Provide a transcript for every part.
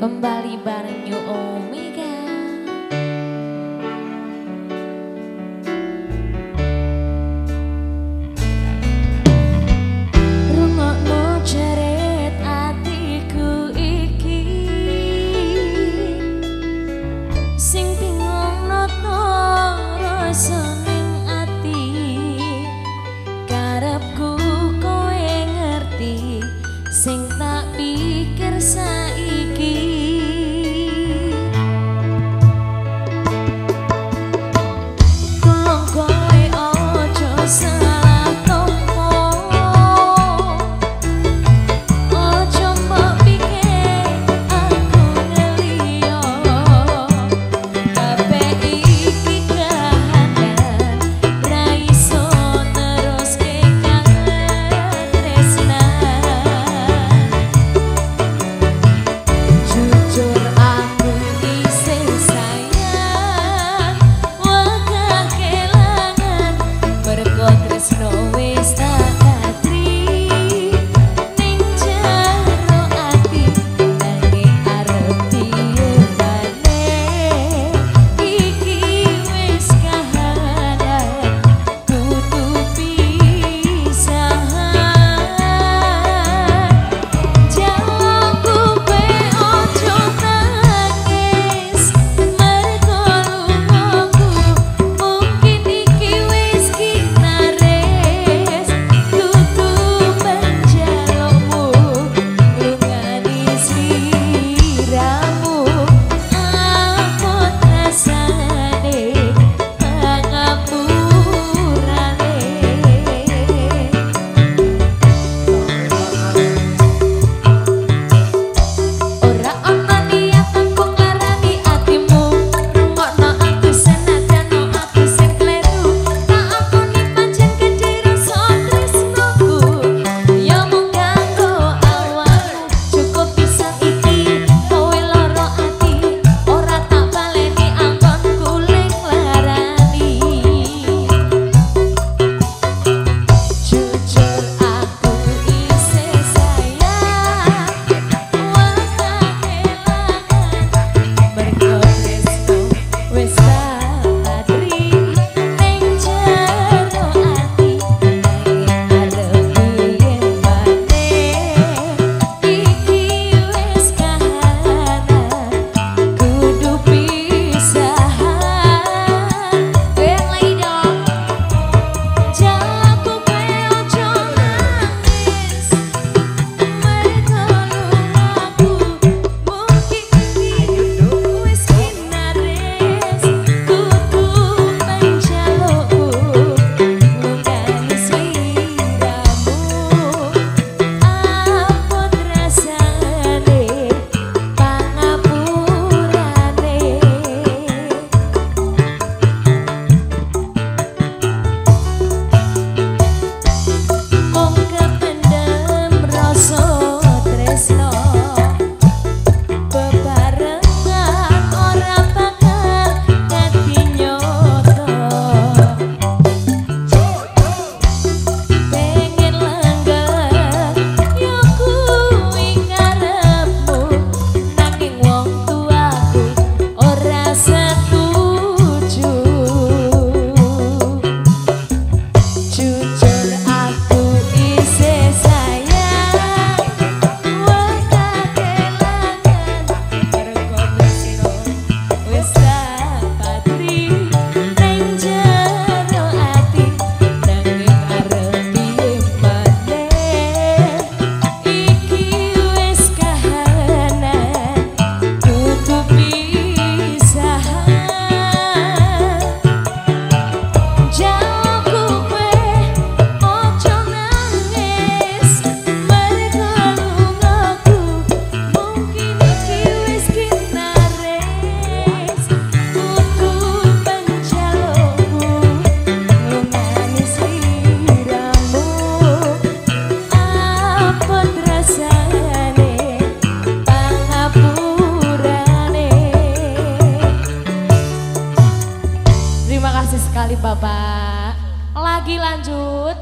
Kembali bareng New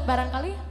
barangkali